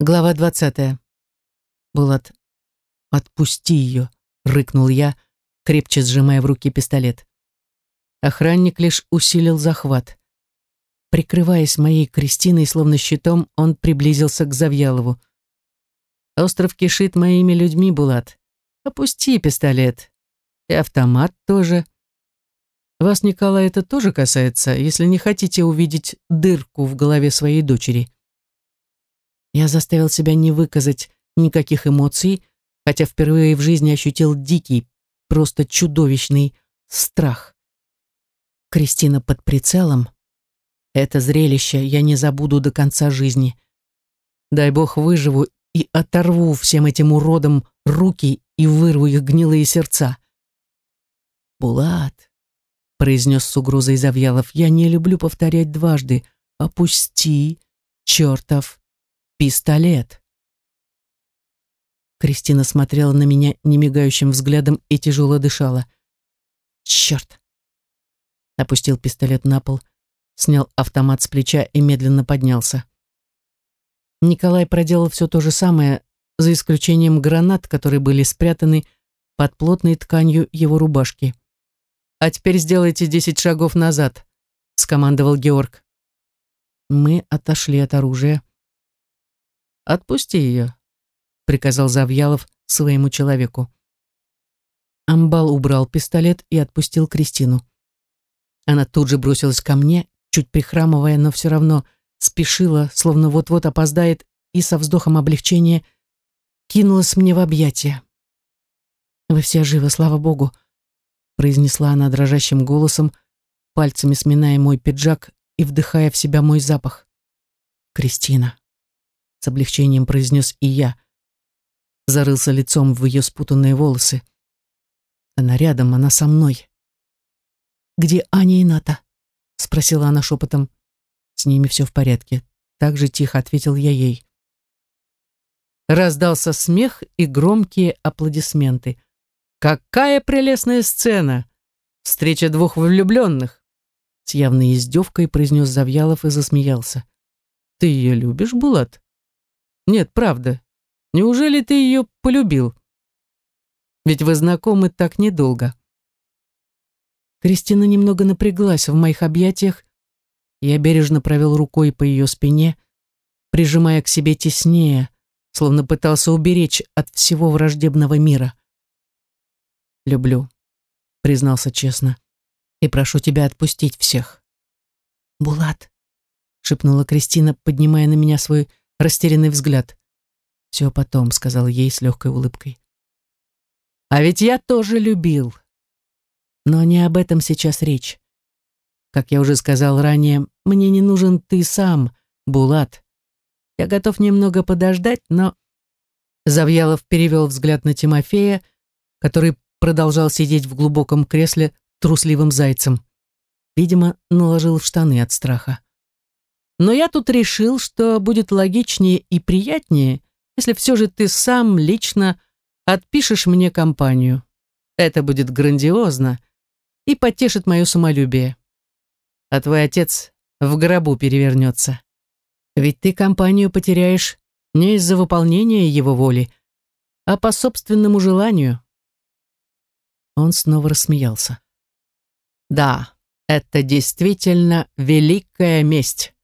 Глава двадцатая. Булат, отпусти ее, рыкнул я, крепче сжимая в руке пистолет. Охранник лишь усилил захват. Прикрываясь моей Кристиной, словно щитом, он приблизился к Завьялову. «Остров кишит моими людьми, Булат. Опусти пистолет. И автомат тоже. Вас, Николай, это тоже касается, если не хотите увидеть дырку в голове своей дочери». Я заставил себя не выказать никаких эмоций, хотя впервые в жизни ощутил дикий, просто чудовищный страх. Кристина под прицелом. Это зрелище я не забуду до конца жизни. Дай бог выживу и оторву всем этим уродам руки и вырву их гнилые сердца. «Булат», — произнес с угрозой Завьялов, — «я не люблю повторять дважды. Опусти, чертов, пистолет». Кристина смотрела на меня немигающим взглядом и тяжело дышала. «Черт!» опустил пистолет на пол, снял автомат с плеча и медленно поднялся. Николай проделал все то же самое, за исключением гранат, которые были спрятаны под плотной тканью его рубашки. «А теперь сделайте десять шагов назад», — скомандовал Георг. Мы отошли от оружия. «Отпусти ее», — приказал Завьялов своему человеку. Амбал убрал пистолет и отпустил Кристину. Она тут же бросилась ко мне, чуть прихрамывая, но все равно спешила, словно вот-вот опоздает, и со вздохом облегчения кинулась мне в объятия. «Вы все живы, слава богу», произнесла она дрожащим голосом, пальцами сминая мой пиджак и вдыхая в себя мой запах. «Кристина», — с облегчением произнес и я, зарылся лицом в ее спутанные волосы. Она рядом, она со мной. «Где Аня и Ната?» — спросила она шепотом. «С ними все в порядке», — так же тихо ответил я ей. Раздался смех и громкие аплодисменты. «Какая прелестная сцена! Встреча двух влюбленных!» С явной издевкой произнес Завьялов и засмеялся. «Ты ее любишь, Булат?» «Нет, правда. Неужели ты ее полюбил?» «Ведь вы знакомы так недолго». Кристина немного напряглась в моих объятиях. Я бережно провел рукой по ее спине, прижимая к себе теснее, словно пытался уберечь от всего враждебного мира. «Люблю», — признался честно, — «и прошу тебя отпустить всех». «Булат», — шепнула Кристина, поднимая на меня свой растерянный взгляд. «Все потом», — сказал ей с легкой улыбкой. «А ведь я тоже любил», но не об этом сейчас речь. Как я уже сказал ранее, мне не нужен ты сам, Булат. Я готов немного подождать, но... Завьялов перевел взгляд на Тимофея, который продолжал сидеть в глубоком кресле трусливым зайцем. Видимо, наложил в штаны от страха. Но я тут решил, что будет логичнее и приятнее, если все же ты сам лично отпишешь мне компанию. Это будет грандиозно, и потешит мое самолюбие. А твой отец в гробу перевернется. Ведь ты компанию потеряешь не из-за выполнения его воли, а по собственному желанию. Он снова рассмеялся. Да, это действительно великая месть.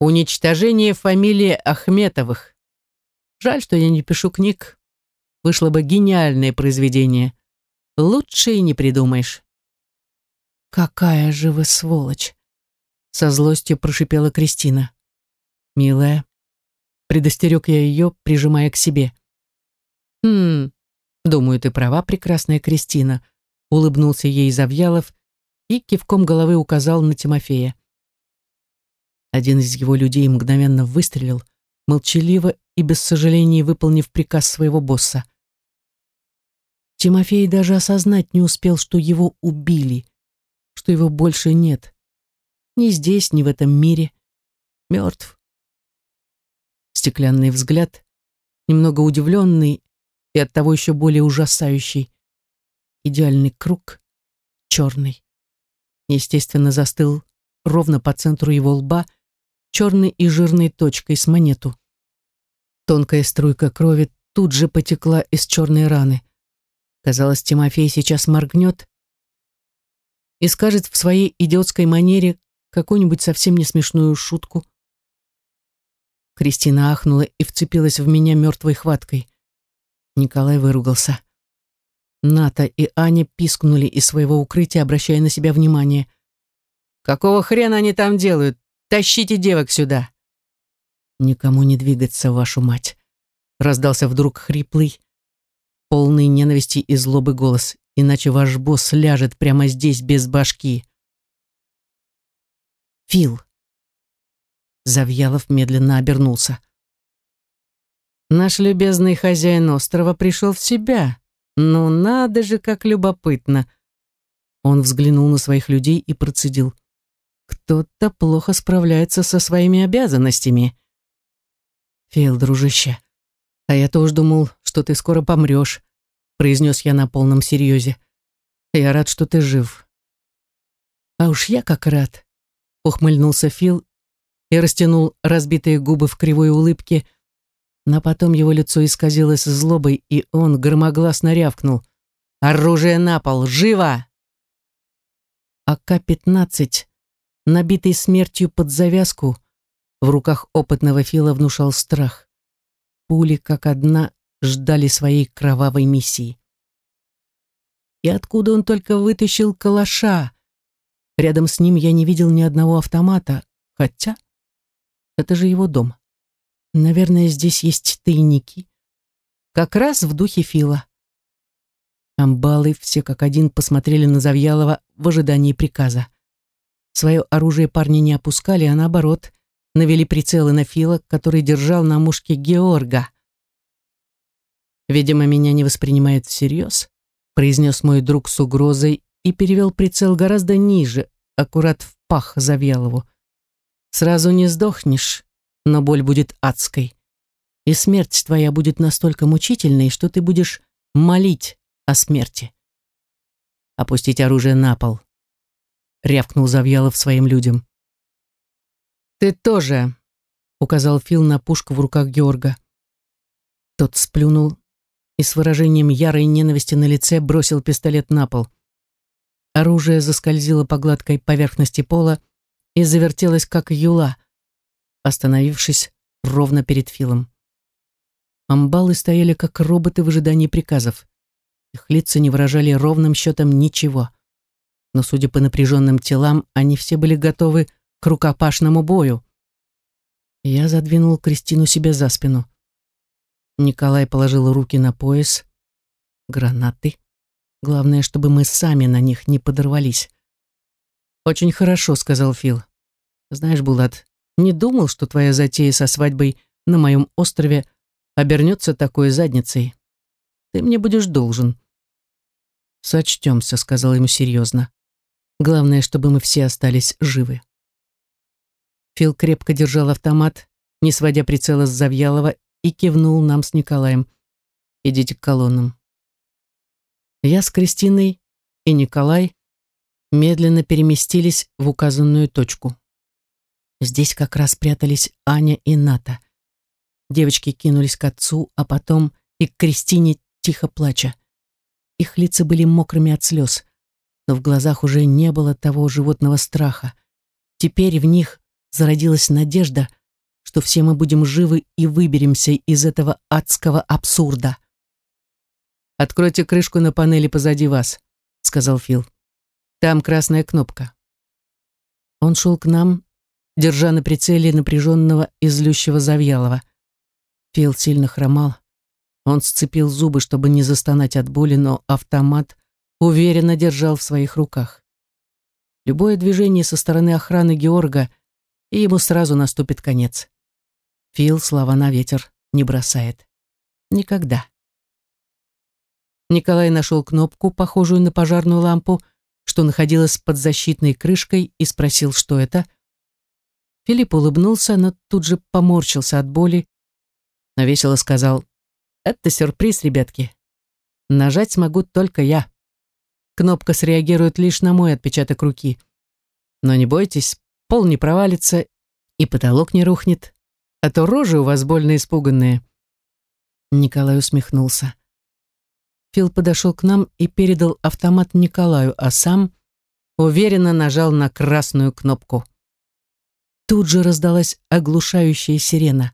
Уничтожение фамилии Ахметовых. Жаль, что я не пишу книг. Вышло бы гениальное произведение. Лучше и не придумаешь. «Какая же вы сволочь!» Со злостью прошипела Кристина. «Милая», предостерег я ее, прижимая к себе. «Хм, думаю, ты права, прекрасная Кристина», улыбнулся ей Завьялов и кивком головы указал на Тимофея. Один из его людей мгновенно выстрелил, молчаливо и без сожалений выполнив приказ своего босса. Тимофей даже осознать не успел, что его убили что его больше нет. Ни здесь, ни в этом мире. Мертв. Стеклянный взгляд, немного удивленный и оттого еще более ужасающий. Идеальный круг, черный. Естественно, застыл ровно по центру его лба, черной и жирной точкой с монету. Тонкая струйка крови тут же потекла из черной раны. Казалось, Тимофей сейчас моргнет и скажет в своей идиотской манере какую-нибудь совсем не смешную шутку. Кристина ахнула и вцепилась в меня мертвой хваткой. Николай выругался. Ната и Аня пискнули из своего укрытия, обращая на себя внимание. «Какого хрена они там делают? Тащите девок сюда!» «Никому не двигаться, вашу мать!» Раздался вдруг хриплый, полный ненависти и злобы голос, иначе ваш босс ляжет прямо здесь без башки. Фил. Завьялов медленно обернулся. Наш любезный хозяин острова пришел в себя. Ну надо же, как любопытно. Он взглянул на своих людей и процедил. Кто-то плохо справляется со своими обязанностями. Фил, дружище, а я-то уж думал, что ты скоро помрешь произнес я на полном серьезе. «Я рад, что ты жив». «А уж я как рад», — ухмыльнулся Фил и растянул разбитые губы в кривой улыбке, но потом его лицо исказилось злобой, и он громогласно рявкнул. «Оружие на пол! Живо!» АК-15, набитый смертью под завязку, в руках опытного Фила внушал страх. Пули, как одна, ждали своей кровавой миссии. И откуда он только вытащил калаша? Рядом с ним я не видел ни одного автомата, хотя это же его дом. Наверное, здесь есть тайники. Как раз в духе Фила. Амбалы все как один посмотрели на Завьялова в ожидании приказа. Свое оружие парни не опускали, а наоборот, навели прицелы на Фила, который держал на мушке Георга. Видимо, меня не воспринимает всерьез, произнес мой друг с угрозой и перевел прицел гораздо ниже, аккурат в пах Завьялову. Сразу не сдохнешь, но боль будет адской. И смерть твоя будет настолько мучительной, что ты будешь молить о смерти. Опустить оружие на пол. Рявкнул Завьялов своим людям. «Ты тоже», — указал Фил на пушку в руках Георга. Тот сплюнул и с выражением ярой ненависти на лице бросил пистолет на пол. Оружие заскользило по гладкой поверхности пола и завертелось, как юла, остановившись ровно перед Филом. Амбалы стояли, как роботы в ожидании приказов. Их лица не выражали ровным счетом ничего. Но, судя по напряженным телам, они все были готовы к рукопашному бою. Я задвинул Кристину себе за спину. Николай положил руки на пояс. Гранаты. Главное, чтобы мы сами на них не подорвались. «Очень хорошо», — сказал Фил. «Знаешь, Булат, не думал, что твоя затея со свадьбой на моем острове обернется такой задницей. Ты мне будешь должен». «Сочтемся», — сказал ему серьезно. «Главное, чтобы мы все остались живы». Фил крепко держал автомат, не сводя прицела с Завьялова и кивнул нам с Николаем. «Идите к колоннам». Я с Кристиной и Николай медленно переместились в указанную точку. Здесь как раз прятались Аня и Ната. Девочки кинулись к отцу, а потом и к Кристине, тихо плача. Их лица были мокрыми от слез, но в глазах уже не было того животного страха. Теперь в них зародилась надежда, что все мы будем живы и выберемся из этого адского абсурда. «Откройте крышку на панели позади вас», — сказал Фил. «Там красная кнопка». Он шел к нам, держа на прицеле напряженного и злющего Завьялова. Фил сильно хромал. Он сцепил зубы, чтобы не застонать от боли, но автомат уверенно держал в своих руках. Любое движение со стороны охраны Георга, и ему сразу наступит конец. Фил слова на ветер не бросает. Никогда. Николай нашел кнопку, похожую на пожарную лампу, что находилась под защитной крышкой, и спросил, что это. Филипп улыбнулся, но тут же поморщился от боли, но весело сказал, «Это сюрприз, ребятки. Нажать смогу только я. Кнопка среагирует лишь на мой отпечаток руки. Но не бойтесь, пол не провалится и потолок не рухнет а то рожи у вас больно испуганные. Николай усмехнулся. Фил подошел к нам и передал автомат Николаю, а сам уверенно нажал на красную кнопку. Тут же раздалась оглушающая сирена.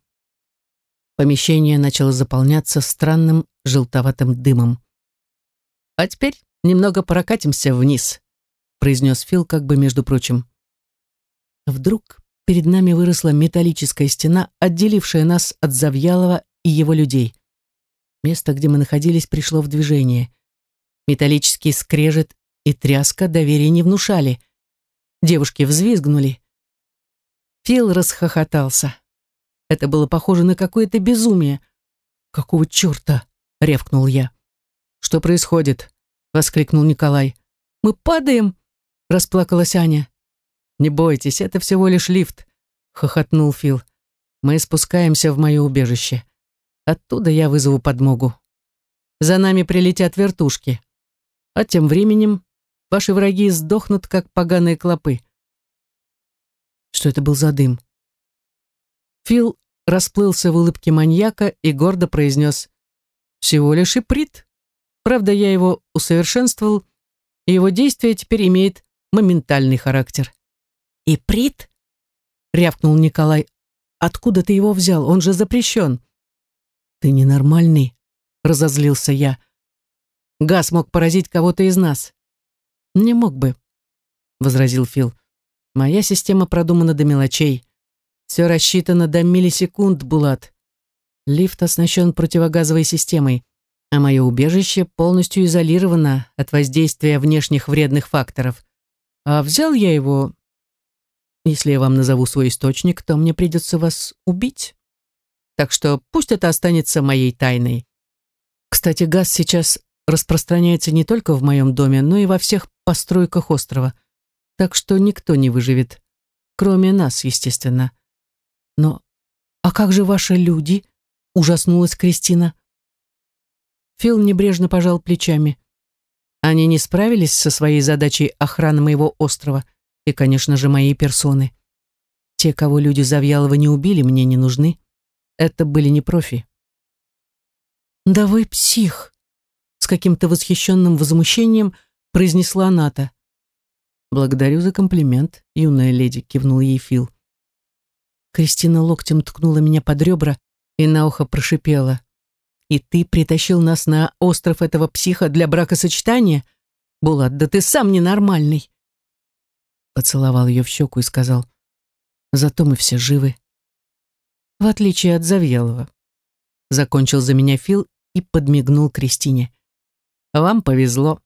Помещение начало заполняться странным желтоватым дымом. «А теперь немного прокатимся вниз», произнес Фил как бы между прочим. Вдруг перед нами выросла металлическая стена, отделившая нас от Завьялова и его людей. Место, где мы находились, пришло в движение. Металлический скрежет и тряска доверия не внушали. Девушки взвизгнули. Фил расхохотался. Это было похоже на какое-то безумие. «Какого черта?» — ревкнул я. «Что происходит?» — воскликнул Николай. «Мы падаем!» — расплакалась Аня. «Не бойтесь, это всего лишь лифт», — хохотнул Фил. «Мы спускаемся в мое убежище. Оттуда я вызову подмогу. За нами прилетят вертушки. А тем временем ваши враги сдохнут, как поганые клопы». Что это был за дым? Фил расплылся в улыбке маньяка и гордо произнес «Всего лишь иприт. Правда, я его усовершенствовал, и его действие теперь имеет моментальный характер». «Иприт?» — рявкнул Николай. «Откуда ты его взял? Он же запрещен». «Ты ненормальный», — разозлился я. «Газ мог поразить кого-то из нас». «Не мог бы», — возразил Фил. «Моя система продумана до мелочей. Все рассчитано до миллисекунд, Булат. Лифт оснащен противогазовой системой, а мое убежище полностью изолировано от воздействия внешних вредных факторов. А взял я его... Если я вам назову свой источник, то мне придется вас убить. Так что пусть это останется моей тайной. Кстати, газ сейчас распространяется не только в моем доме, но и во всех постройках острова. Так что никто не выживет. Кроме нас, естественно. Но а как же ваши люди? Ужаснулась Кристина. Фил небрежно пожал плечами. Они не справились со своей задачей охраны моего острова и, конечно же, моей персоны. Те, кого люди Завьялова не убили, мне не нужны. Это были не профи. «Да вы псих!» С каким-то восхищенным возмущением произнесла Ната. «Благодарю за комплимент, юная леди», — кивнул ей Фил. Кристина локтем ткнула меня под ребра и на ухо прошипела. «И ты притащил нас на остров этого психа для бракосочетания? Булат, да ты сам ненормальный!» Поцеловал ее в щеку и сказал, «Зато мы все живы». В отличие от Завьялова. Закончил за меня Фил и подмигнул Кристине. «Вам повезло.